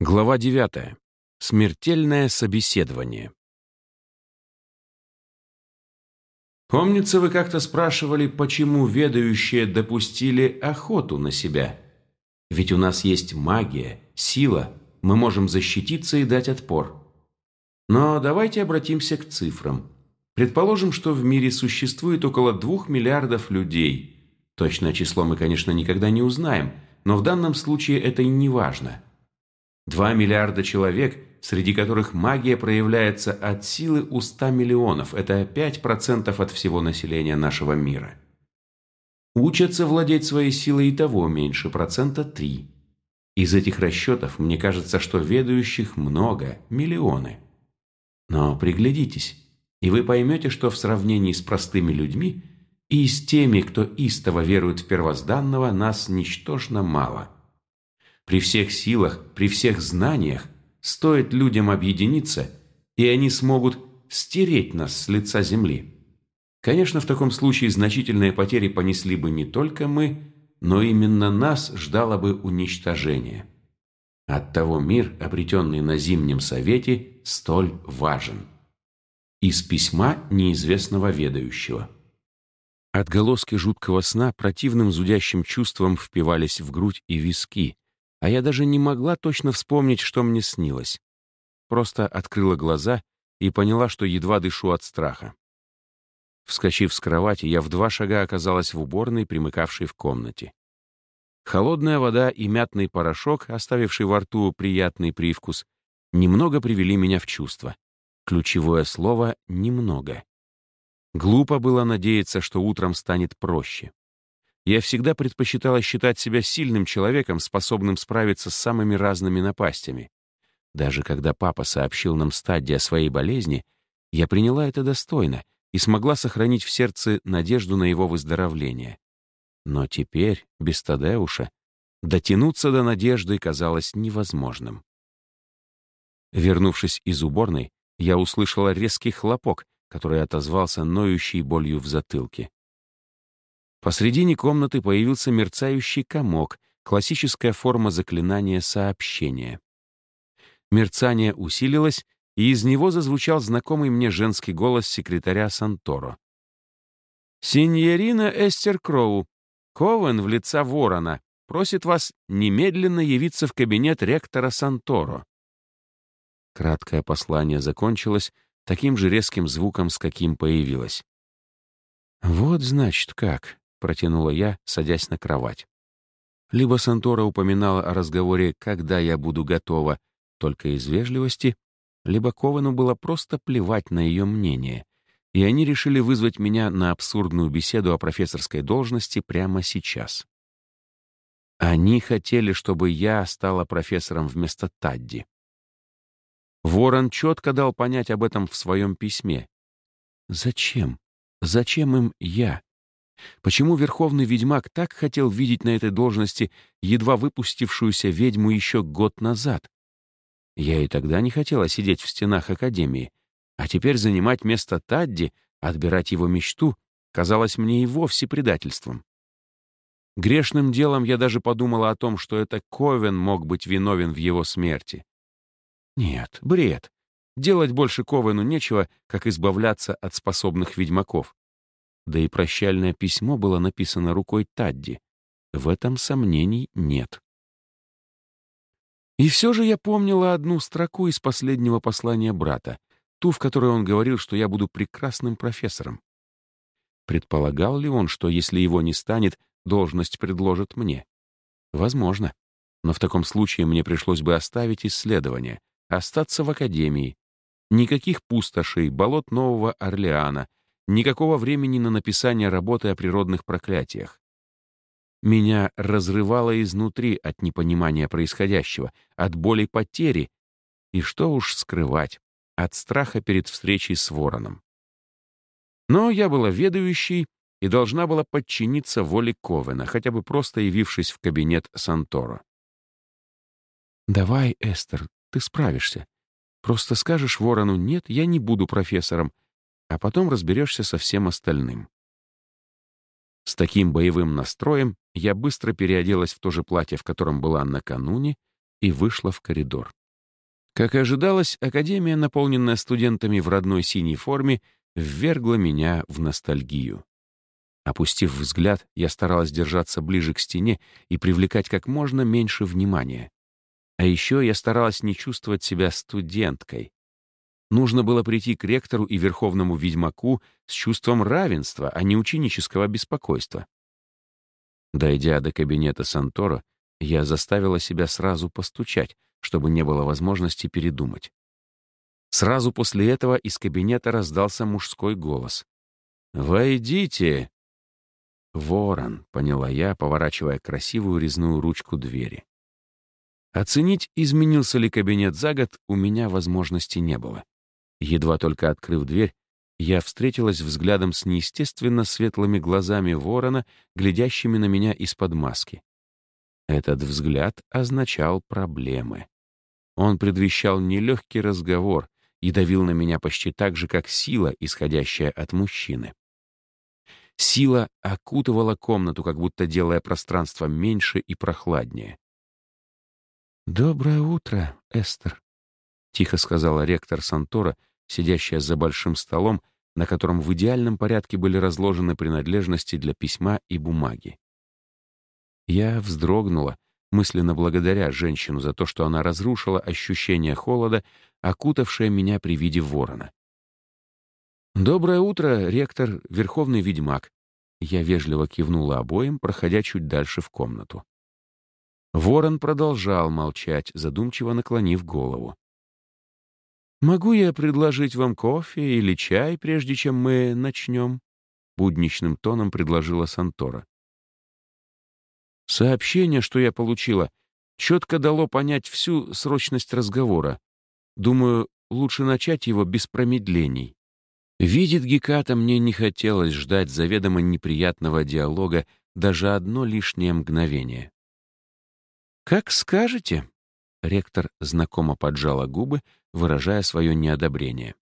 Глава 9. Смертельное собеседование. Помнится, вы как-то спрашивали, почему ведающие допустили охоту на себя? Ведь у нас есть магия, сила, мы можем защититься и дать отпор. Но давайте обратимся к цифрам. Предположим, что в мире существует около двух миллиардов людей. Точное число мы, конечно, никогда не узнаем, но в данном случае это и не важно – Два миллиарда человек, среди которых магия проявляется от силы у 100 миллионов. Это 5% от всего населения нашего мира. Учатся владеть своей силой и того меньше, процента 3. Из этих расчетов мне кажется, что ведающих много, миллионы. Но приглядитесь, и вы поймете, что в сравнении с простыми людьми и с теми, кто истово верует в первозданного, нас ничтожно мало – при всех силах, при всех знаниях стоит людям объединиться, и они смогут стереть нас с лица земли. Конечно, в таком случае значительные потери понесли бы не только мы, но именно нас ждало бы уничтожение. Оттого мир, обретенный на Зимнем Совете, столь важен. Из письма неизвестного ведающего. Отголоски жуткого сна противным зудящим чувством впивались в грудь и виски, а я даже не могла точно вспомнить, что мне снилось. Просто открыла глаза и поняла, что едва дышу от страха. Вскочив с кровати, я в два шага оказалась в уборной, примыкавшей в комнате. Холодная вода и мятный порошок, оставивший во рту приятный привкус, немного привели меня в чувство. Ключевое слово «немного». Глупо было надеяться, что утром станет проще. Я всегда предпочитала считать себя сильным человеком, способным справиться с самыми разными напастями. Даже когда папа сообщил нам стадии о своей болезни, я приняла это достойно и смогла сохранить в сердце надежду на его выздоровление. Но теперь, без Тадеуша, дотянуться до надежды казалось невозможным. Вернувшись из уборной, я услышала резкий хлопок, который отозвался ноющей болью в затылке. Посредине комнаты появился мерцающий комок, классическая форма заклинания сообщения. Мерцание усилилось, и из него зазвучал знакомый мне женский голос секретаря Санторо. «Синьорина Эстер Кроу, Ковен в лица ворона, просит вас немедленно явиться в кабинет ректора Санторо». Краткое послание закончилось таким же резким звуком, с каким появилось. «Вот, значит, как», — протянула я, садясь на кровать. Либо Сантора упоминала о разговоре «когда я буду готова» только из вежливости, либо Ковану было просто плевать на ее мнение, и они решили вызвать меня на абсурдную беседу о профессорской должности прямо сейчас. Они хотели, чтобы я стала профессором вместо Тадди. Ворон четко дал понять об этом в своем письме. Зачем? Зачем им я? Почему верховный ведьмак так хотел видеть на этой должности едва выпустившуюся ведьму еще год назад? Я и тогда не хотела сидеть в стенах Академии, а теперь занимать место Тадди, отбирать его мечту, казалось мне и вовсе предательством. Грешным делом я даже подумала о том, что это Ковен мог быть виновен в его смерти. Нет, бред. Делать больше Ковену нечего, как избавляться от способных ведьмаков. Да и прощальное письмо было написано рукой Тадди. В этом сомнений нет. И все же я помнила одну строку из последнего послания брата, ту, в которой он говорил, что я буду прекрасным профессором. Предполагал ли он, что если его не станет, должность предложат мне? Возможно. Но в таком случае мне пришлось бы оставить исследование, остаться в академии. Никаких пустошей, болот Нового Орлеана, Никакого времени на написание работы о природных проклятиях. Меня разрывало изнутри от непонимания происходящего, от боли потери, и что уж скрывать, от страха перед встречей с вороном. Но я была ведающей и должна была подчиниться воле Ковена, хотя бы просто явившись в кабинет Санторо. «Давай, Эстер, ты справишься. Просто скажешь ворону «нет, я не буду профессором», а потом разберешься со всем остальным. С таким боевым настроем я быстро переоделась в то же платье, в котором была накануне, и вышла в коридор. Как и ожидалось, академия, наполненная студентами в родной синей форме, ввергла меня в ностальгию. Опустив взгляд, я старалась держаться ближе к стене и привлекать как можно меньше внимания. А еще я старалась не чувствовать себя студенткой. Нужно было прийти к ректору и верховному ведьмаку с чувством равенства, а не ученического беспокойства. Дойдя до кабинета Сантора, я заставила себя сразу постучать, чтобы не было возможности передумать. Сразу после этого из кабинета раздался мужской голос. «Войдите!» «Ворон», — поняла я, поворачивая красивую резную ручку двери. Оценить, изменился ли кабинет за год, у меня возможности не было. Едва только открыв дверь, я встретилась взглядом с неестественно светлыми глазами ворона, глядящими на меня из-под маски. Этот взгляд означал проблемы. Он предвещал нелегкий разговор и давил на меня почти так же, как сила, исходящая от мужчины. Сила окутывала комнату, как будто делая пространство меньше и прохладнее. «Доброе утро, Эстер», — тихо сказала ректор Сантора, сидящая за большим столом, на котором в идеальном порядке были разложены принадлежности для письма и бумаги. Я вздрогнула, мысленно благодаря женщину за то, что она разрушила ощущение холода, окутавшее меня при виде ворона. «Доброе утро, ректор, верховный ведьмак». Я вежливо кивнула обоим, проходя чуть дальше в комнату. Ворон продолжал молчать, задумчиво наклонив голову. «Могу я предложить вам кофе или чай, прежде чем мы начнем?» Будничным тоном предложила Сантора. Сообщение, что я получила, четко дало понять всю срочность разговора. Думаю, лучше начать его без промедлений. Видит Геката, мне не хотелось ждать заведомо неприятного диалога даже одно лишнее мгновение. «Как скажете», — ректор знакомо поджала губы, выражая свое неодобрение.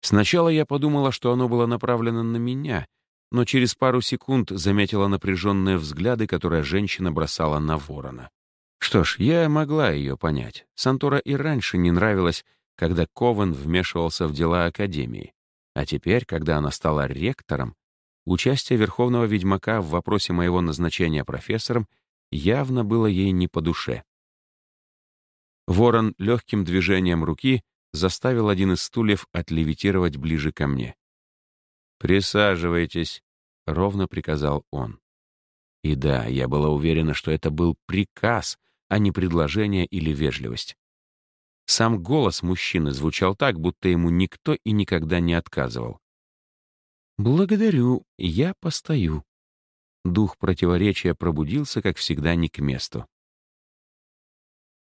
Сначала я подумала, что оно было направлено на меня, но через пару секунд заметила напряженные взгляды, которые женщина бросала на ворона. Что ж, я могла ее понять. Сантора и раньше не нравилось, когда Ковен вмешивался в дела Академии. А теперь, когда она стала ректором, участие Верховного Ведьмака в вопросе моего назначения профессором явно было ей не по душе. Ворон легким движением руки заставил один из стульев отлевитировать ближе ко мне. «Присаживайтесь», — ровно приказал он. И да, я была уверена, что это был приказ, а не предложение или вежливость. Сам голос мужчины звучал так, будто ему никто и никогда не отказывал. «Благодарю, я постою». Дух противоречия пробудился, как всегда, не к месту.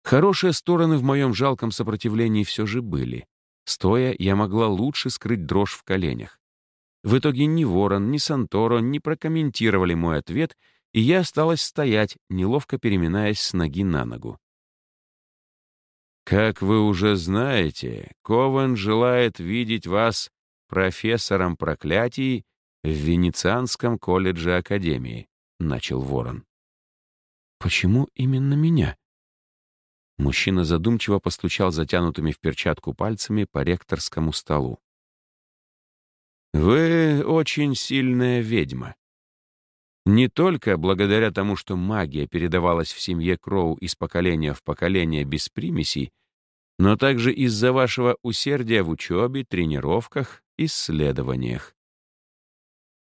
Хорошие стороны в моем жалком сопротивлении все же были. Стоя, я могла лучше скрыть дрожь в коленях. В итоге ни Ворон, ни Санторо не прокомментировали мой ответ, и я осталась стоять, неловко переминаясь с ноги на ногу. Как вы уже знаете, Ковен желает видеть вас профессором проклятий в Венецианском колледже Академии, начал Ворон. Почему именно меня? Мужчина задумчиво постучал затянутыми в перчатку пальцами по ректорскому столу. Вы очень сильная ведьма. Не только благодаря тому, что магия передавалась в семье Кроу из поколения в поколение без примесей, но также из-за вашего усердия в учебе, тренировках, исследованиях.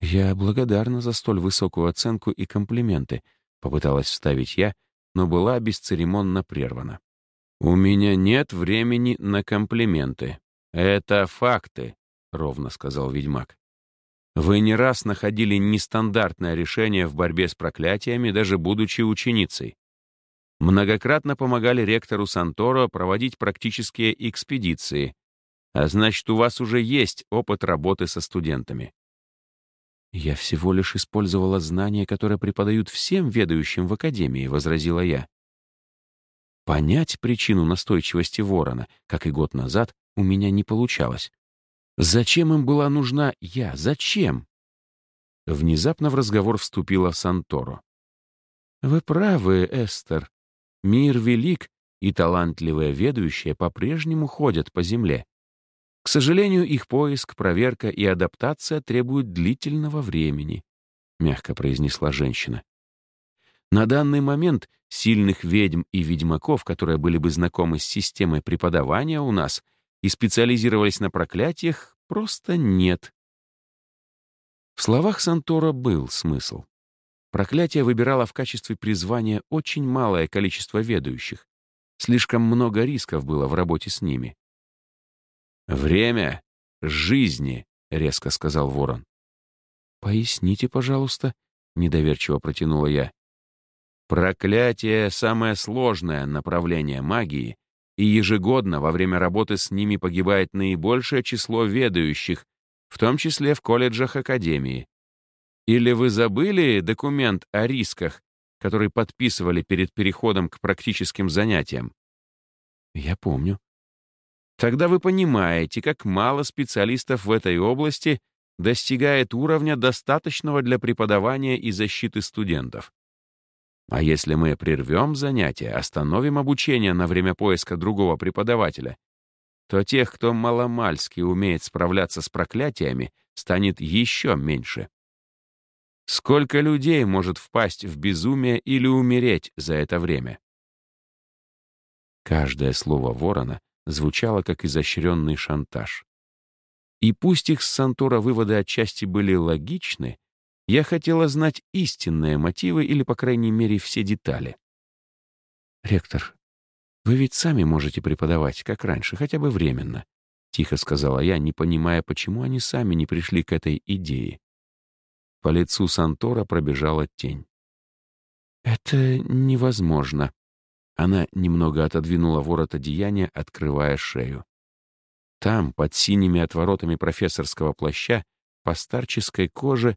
«Я благодарна за столь высокую оценку и комплименты», — попыталась вставить я, но была бесцеремонно прервана. «У меня нет времени на комплименты. Это факты», — ровно сказал ведьмак. Вы не раз находили нестандартное решение в борьбе с проклятиями, даже будучи ученицей. Многократно помогали ректору Санторо проводить практические экспедиции, а значит, у вас уже есть опыт работы со студентами. «Я всего лишь использовала знания, которые преподают всем ведающим в Академии», — возразила я. Понять причину настойчивости ворона, как и год назад, у меня не получалось. Зачем им была нужна я? Зачем? Внезапно в разговор вступила Санторо. «Вы правы, Эстер. Мир велик, и талантливые ведущие по-прежнему ходят по земле. К сожалению, их поиск, проверка и адаптация требуют длительного времени, мягко произнесла женщина. На данный момент сильных ведьм и ведьмаков, которые были бы знакомы с системой преподавания у нас и специализировались на проклятиях, просто нет. В словах Сантора был смысл. Проклятие выбирало в качестве призвания очень малое количество ведущих. Слишком много рисков было в работе с ними. «Время жизни», — резко сказал ворон. «Поясните, пожалуйста», — недоверчиво протянула я. Проклятие — самое сложное направление магии, и ежегодно во время работы с ними погибает наибольшее число ведающих, в том числе в колледжах Академии. Или вы забыли документ о рисках, который подписывали перед переходом к практическим занятиям? Я помню. Тогда вы понимаете, как мало специалистов в этой области достигает уровня, достаточного для преподавания и защиты студентов. А если мы прервем занятия, остановим обучение на время поиска другого преподавателя, то тех, кто маломальски умеет справляться с проклятиями, станет еще меньше. Сколько людей может впасть в безумие или умереть за это время? Каждое слово ворона звучало как изощренный шантаж. И пусть их с Сантора выводы отчасти были логичны, я хотела знать истинные мотивы или, по крайней мере, все детали. «Ректор, вы ведь сами можете преподавать, как раньше, хотя бы временно», — тихо сказала я, не понимая, почему они сами не пришли к этой идее. По лицу Сантора пробежала тень. «Это невозможно». Она немного отодвинула ворот одеяния, открывая шею. Там, под синими отворотами профессорского плаща, по старческой коже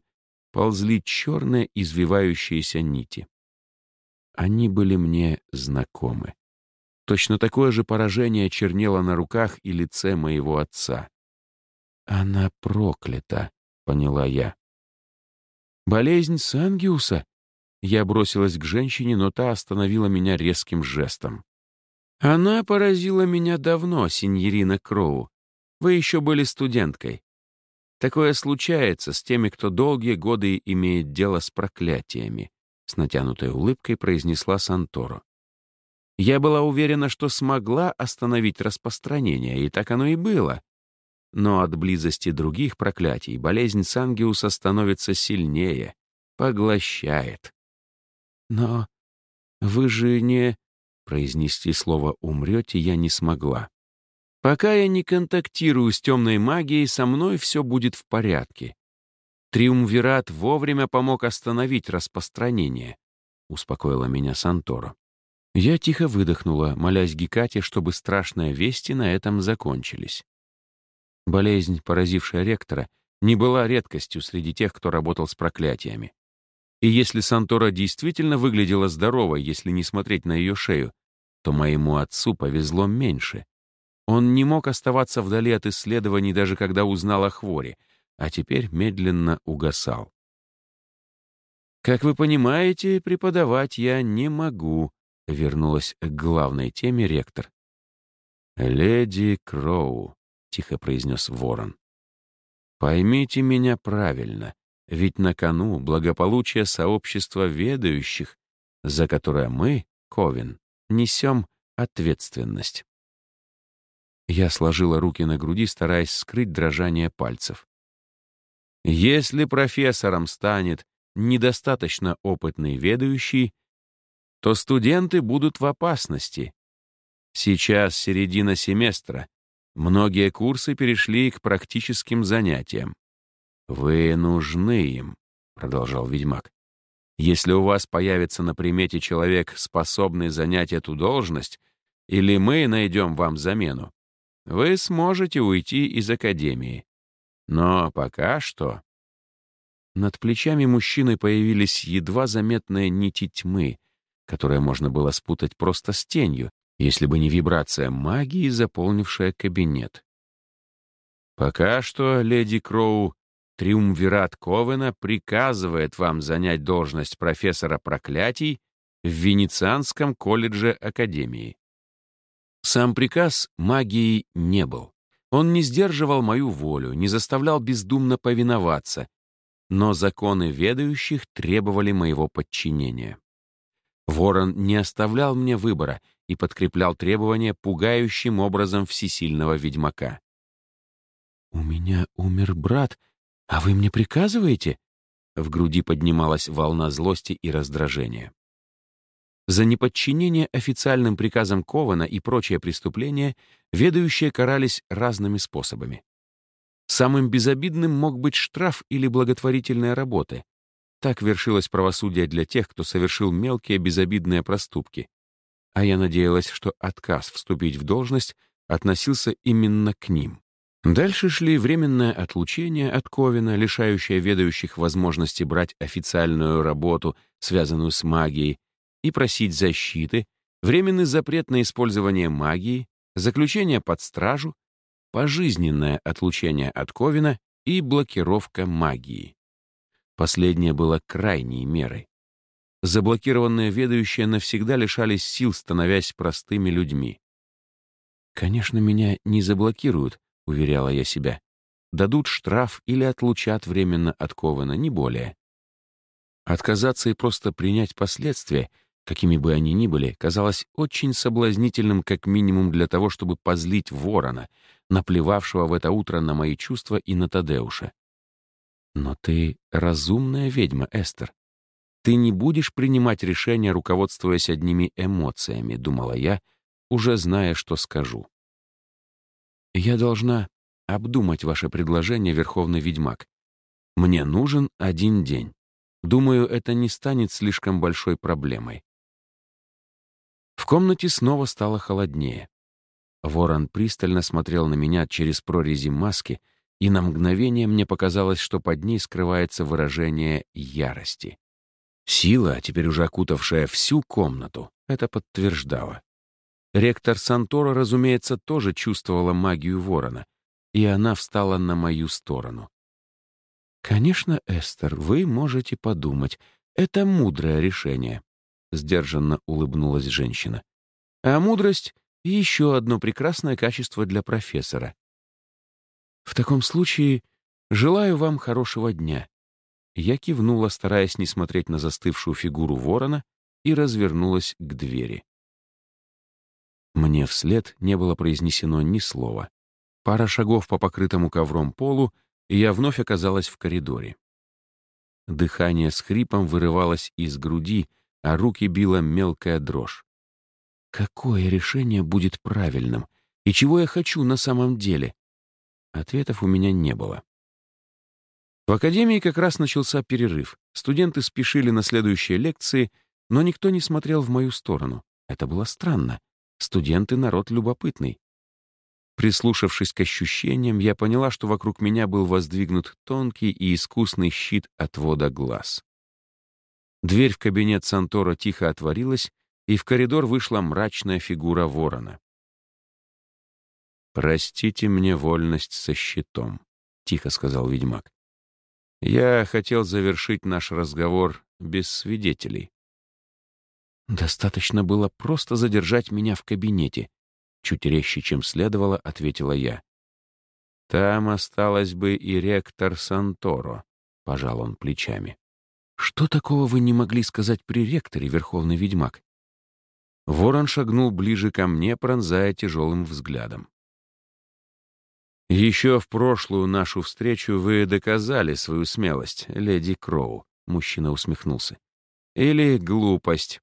ползли черные извивающиеся нити. Они были мне знакомы. Точно такое же поражение чернело на руках и лице моего отца. «Она проклята», — поняла я. «Болезнь Сангиуса?» Я бросилась к женщине, но та остановила меня резким жестом. «Она поразила меня давно, синьорина Кроу. Вы еще были студенткой. Такое случается с теми, кто долгие годы имеет дело с проклятиями, с натянутой улыбкой произнесла Санторо. Я была уверена, что смогла остановить распространение, и так оно и было. Но от близости других проклятий болезнь Сангиуса становится сильнее, поглощает. Но вы же не... Произнести слово «умрете» я не смогла. Пока я не контактирую с темной магией, со мной все будет в порядке. Триумвират вовремя помог остановить распространение, успокоила меня Санторо. Я тихо выдохнула, молясь Гекате, чтобы страшные вести на этом закончились. Болезнь, поразившая ректора, не была редкостью среди тех, кто работал с проклятиями. И если Сантора действительно выглядела здоровой, если не смотреть на ее шею, то моему отцу повезло меньше. Он не мог оставаться вдали от исследований, даже когда узнал о хворе, а теперь медленно угасал. «Как вы понимаете, преподавать я не могу», — вернулась к главной теме ректор. «Леди Кроу», — тихо произнес ворон. «Поймите меня правильно, ведь на кону благополучие сообщества ведающих, за которое мы, Ковен, несем ответственность». Я сложила руки на груди, стараясь скрыть дрожание пальцев. Если профессором станет недостаточно опытный ведущий, то студенты будут в опасности. Сейчас середина семестра. Многие курсы перешли к практическим занятиям. «Вы нужны им», — продолжал ведьмак. «Если у вас появится на примете человек, способный занять эту должность, или мы найдем вам замену, вы сможете уйти из академии. Но пока что... Над плечами мужчины появились едва заметные нити тьмы, которые можно было спутать просто с тенью, если бы не вибрация магии, заполнившая кабинет. Пока что, леди Кроу, Триумвират Ковена приказывает вам занять должность профессора проклятий в Венецианском колледже Академии. Сам приказ магией не был. Он не сдерживал мою волю, не заставлял бездумно повиноваться, но законы ведающих требовали моего подчинения. Ворон не оставлял мне выбора и подкреплял требования пугающим образом всесильного ведьмака. «У меня умер брат, а вы мне приказываете?» В груди поднималась волна злости и раздражения. За неподчинение официальным приказам Кована и прочие преступления ведающие карались разными способами. Самым безобидным мог быть штраф или благотворительные работы. Так вершилось правосудие для тех, кто совершил мелкие безобидные проступки. А я надеялась, что отказ вступить в должность относился именно к ним. Дальше шли временное отлучение от Ковина, лишающее ведающих возможности брать официальную работу, связанную с магией, и просить защиты, временный запрет на использование магии, заключение под стражу, пожизненное отлучение от Ковина и блокировка магии. Последнее было крайней мерой. Заблокированные ведающие навсегда лишались сил, становясь простыми людьми. Конечно, меня не заблокируют, — уверяла я себя. «Дадут штраф или отлучат временно от Кована, не более». Отказаться и просто принять последствия, какими бы они ни были, казалось очень соблазнительным как минимум для того, чтобы позлить ворона, наплевавшего в это утро на мои чувства и на Тадеуша. «Но ты разумная ведьма, Эстер. Ты не будешь принимать решения, руководствуясь одними эмоциями», — думала я, уже зная, что скажу. Я должна обдумать ваше предложение, Верховный Ведьмак. Мне нужен один день. Думаю, это не станет слишком большой проблемой. В комнате снова стало холоднее. Ворон пристально смотрел на меня через прорези маски, и на мгновение мне показалось, что под ней скрывается выражение ярости. Сила, теперь уже окутавшая всю комнату, это подтверждала. Ректор Сантора, разумеется, тоже чувствовала магию ворона, и она встала на мою сторону. «Конечно, Эстер, вы можете подумать. Это мудрое решение», — сдержанно улыбнулась женщина. «А мудрость — еще одно прекрасное качество для профессора. В таком случае желаю вам хорошего дня». Я кивнула, стараясь не смотреть на застывшую фигуру ворона, и развернулась к двери. Мне вслед не было произнесено ни слова. Пара шагов по покрытому ковром полу, и я вновь оказалась в коридоре. Дыхание с хрипом вырывалось из груди, а руки била мелкая дрожь. Какое решение будет правильным? И чего я хочу на самом деле? Ответов у меня не было. В академии как раз начался перерыв. Студенты спешили на следующие лекции, но никто не смотрел в мою сторону. Это было странно. Студенты — народ любопытный. Прислушавшись к ощущениям, я поняла, что вокруг меня был воздвигнут тонкий и искусный щит отвода глаз. Дверь в кабинет Сантора тихо отворилась, и в коридор вышла мрачная фигура ворона. «Простите мне вольность со щитом», — тихо сказал ведьмак. «Я хотел завершить наш разговор без свидетелей». «Достаточно было просто задержать меня в кабинете», — чуть резче, чем следовало, ответила я. «Там осталась бы и ректор Санторо», — пожал он плечами. «Что такого вы не могли сказать при ректоре, Верховный Ведьмак?» Ворон шагнул ближе ко мне, пронзая тяжелым взглядом. «Еще в прошлую нашу встречу вы доказали свою смелость, леди Кроу», — мужчина усмехнулся. «Или глупость,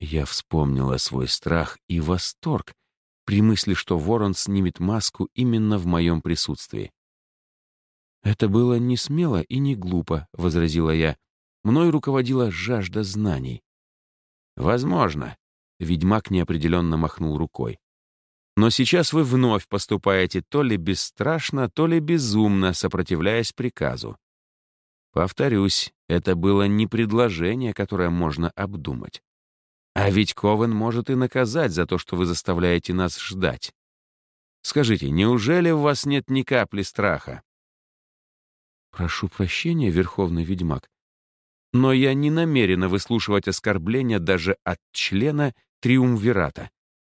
я вспомнила свой страх и восторг при мысли, что ворон снимет маску именно в моем присутствии. «Это было не смело и не глупо», — возразила я. «Мной руководила жажда знаний». «Возможно», — ведьмак неопределенно махнул рукой. «Но сейчас вы вновь поступаете то ли бесстрашно, то ли безумно, сопротивляясь приказу. Повторюсь, это было не предложение, которое можно обдумать. А ведь Ковен может и наказать за то, что вы заставляете нас ждать. Скажите, неужели у вас нет ни капли страха? Прошу прощения, Верховный Ведьмак, Но я не намерена выслушивать оскорбления даже от члена Триумвирата.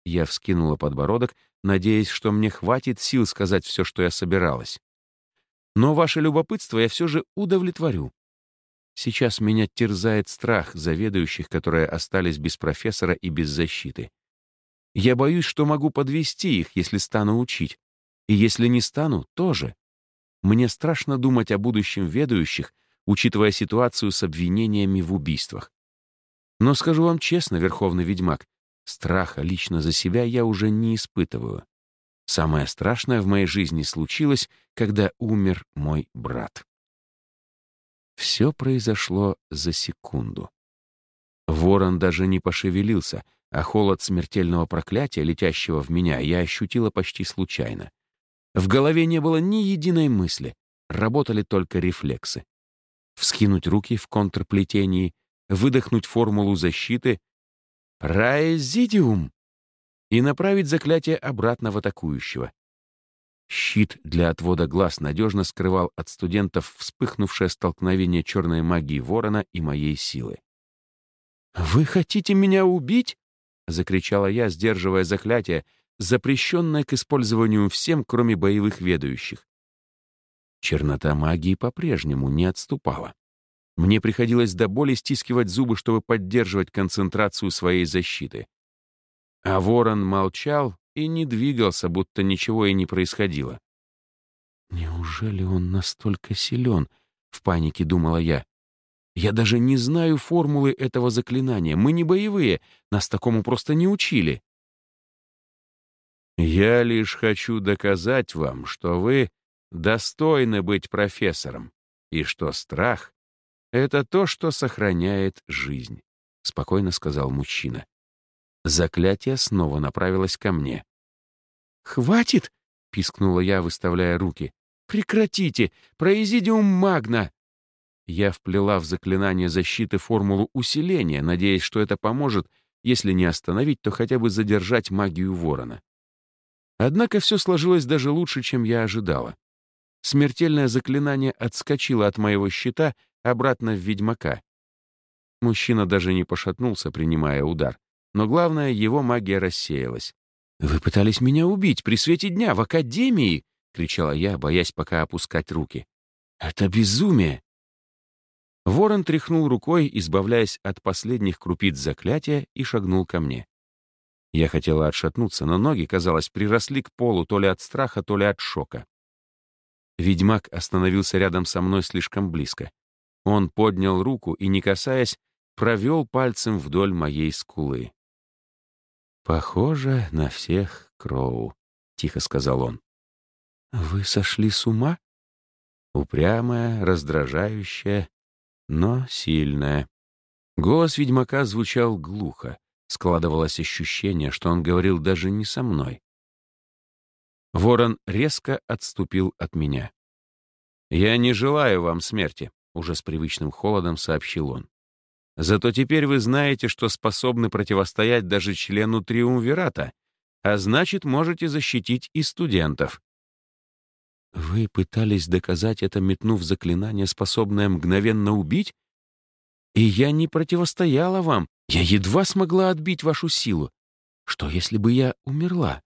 Я вскинула подбородок, надеясь, что мне хватит сил сказать все, что я собиралась. Но ваше любопытство я все же удовлетворю. Сейчас меня терзает страх заведующих, которые остались без профессора и без защиты. Я боюсь, что могу подвести их, если стану учить. И если не стану, тоже. Мне страшно думать о будущем ведающих, учитывая ситуацию с обвинениями в убийствах. Но скажу вам честно, Верховный Ведьмак, страха лично за себя я уже не испытываю. Самое страшное в моей жизни случилось, когда умер мой брат. Все произошло за секунду. Ворон даже не пошевелился, а холод смертельного проклятия, летящего в меня, я ощутила почти случайно. В голове не было ни единой мысли, работали только рефлексы. Вскинуть руки в контрплетении, выдохнуть формулу защиты «Праезидиум» и направить заклятие обратно в атакующего. Щит для отвода глаз надежно скрывал от студентов вспыхнувшее столкновение черной магии ворона и моей силы. «Вы хотите меня убить?» — закричала я, сдерживая заклятие, запрещенное к использованию всем, кроме боевых ведающих. Чернота магии по-прежнему не отступала. Мне приходилось до боли стискивать зубы, чтобы поддерживать концентрацию своей защиты. А ворон молчал и не двигался, будто ничего и не происходило. «Неужели он настолько силен?» — в панике думала я. «Я даже не знаю формулы этого заклинания. Мы не боевые, нас такому просто не учили». «Я лишь хочу доказать вам, что вы достойны быть профессором, и что страх — это то, что сохраняет жизнь», — спокойно сказал мужчина. Заклятие снова направилось ко мне. «Хватит!» — пискнула я, выставляя руки. «Прекратите! Произидиум магна!» Я вплела в заклинание защиты формулу усиления, надеясь, что это поможет, если не остановить, то хотя бы задержать магию ворона. Однако все сложилось даже лучше, чем я ожидала. Смертельное заклинание отскочило от моего щита обратно в ведьмака. Мужчина даже не пошатнулся, принимая удар. Но главное, его магия рассеялась. «Вы пытались меня убить при свете дня в академии!» — кричала я, боясь пока опускать руки. «Это безумие!» Ворон тряхнул рукой, избавляясь от последних крупиц заклятия, и шагнул ко мне. Я хотела отшатнуться, но ноги, казалось, приросли к полу то ли от страха, то ли от шока. Ведьмак остановился рядом со мной слишком близко. Он поднял руку и, не касаясь, провел пальцем вдоль моей скулы. «Похоже на всех Кроу», — тихо сказал он. «Вы сошли с ума?» Упрямая, раздражающая, но сильная. Голос ведьмака звучал глухо. Складывалось ощущение, что он говорил даже не со мной. Ворон резко отступил от меня. «Я не желаю вам смерти», — уже с привычным холодом сообщил он. Зато теперь вы знаете, что способны противостоять даже члену Триумвирата, а значит, можете защитить и студентов. Вы пытались доказать это, метнув заклинание, способное мгновенно убить? И я не противостояла вам, я едва смогла отбить вашу силу. Что, если бы я умерла?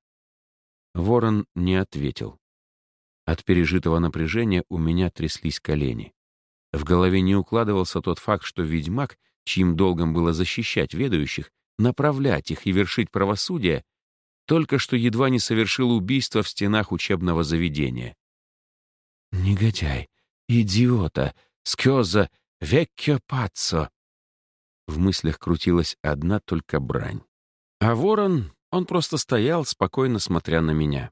Ворон не ответил. От пережитого напряжения у меня тряслись колени. В голове не укладывался тот факт, что ведьмак — чьим долгом было защищать ведающих, направлять их и вершить правосудие, только что едва не совершил убийство в стенах учебного заведения. «Негодяй! Идиота! Скёза! Веккио паццо!» В мыслях крутилась одна только брань. А ворон, он просто стоял, спокойно смотря на меня.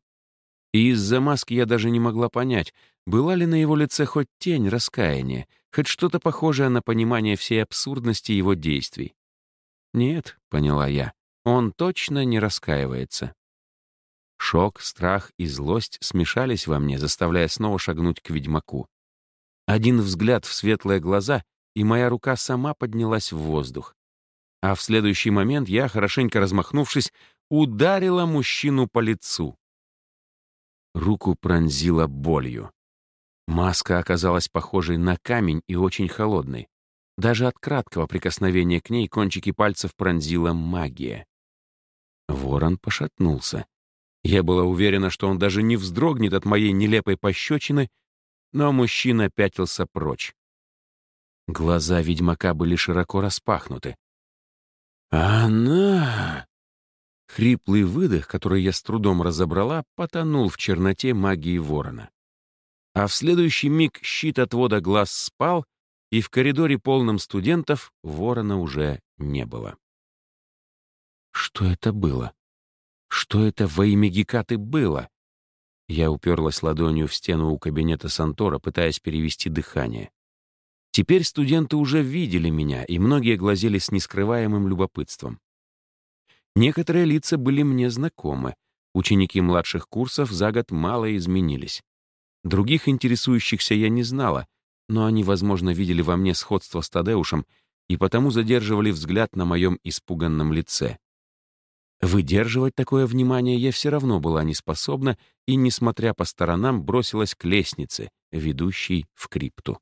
И из-за маски я даже не могла понять, была ли на его лице хоть тень раскаяния, хоть что-то похожее на понимание всей абсурдности его действий. «Нет», — поняла я, — «он точно не раскаивается». Шок, страх и злость смешались во мне, заставляя снова шагнуть к ведьмаку. Один взгляд в светлые глаза, и моя рука сама поднялась в воздух. А в следующий момент я, хорошенько размахнувшись, ударила мужчину по лицу. Руку пронзила болью. Маска оказалась похожей на камень и очень холодной. Даже от краткого прикосновения к ней кончики пальцев пронзила магия. Ворон пошатнулся. Я была уверена, что он даже не вздрогнет от моей нелепой пощечины, но мужчина пятился прочь. Глаза ведьмака были широко распахнуты. «Она!» Хриплый выдох, который я с трудом разобрала, потонул в черноте магии ворона. А в следующий миг щит отвода глаз спал, и в коридоре, полном студентов, ворона уже не было. Что это было? Что это во имя Гекаты было? Я уперлась ладонью в стену у кабинета Сантора, пытаясь перевести дыхание. Теперь студенты уже видели меня, и многие глазели с нескрываемым любопытством. Некоторые лица были мне знакомы. Ученики младших курсов за год мало изменились. Других интересующихся я не знала, но они, возможно, видели во мне сходство с Тадеушем и потому задерживали взгляд на моем испуганном лице. Выдерживать такое внимание я все равно была не способна и, несмотря по сторонам, бросилась к лестнице, ведущей в крипту.